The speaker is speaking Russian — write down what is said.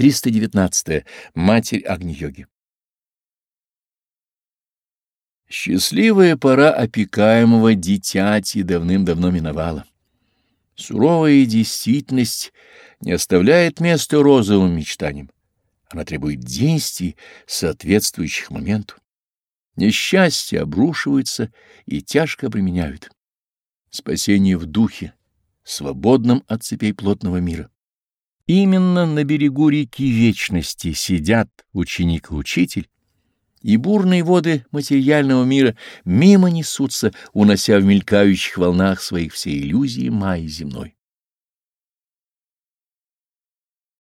319. Матерь Агни-йоги. Счастливая пора опекаемого дитяти давным-давно миновала. Суровая действительность не оставляет места розовым мечтаниям. Она требует действий, соответствующих моменту. Несчастья обрушиваются и тяжко обременяют. Спасение в духе, свободном от цепей плотного мира. Именно на берегу реки Вечности сидят ученик и учитель, и бурные воды материального мира мимо несутся, унося в мелькающих волнах своих все иллюзии майи земной.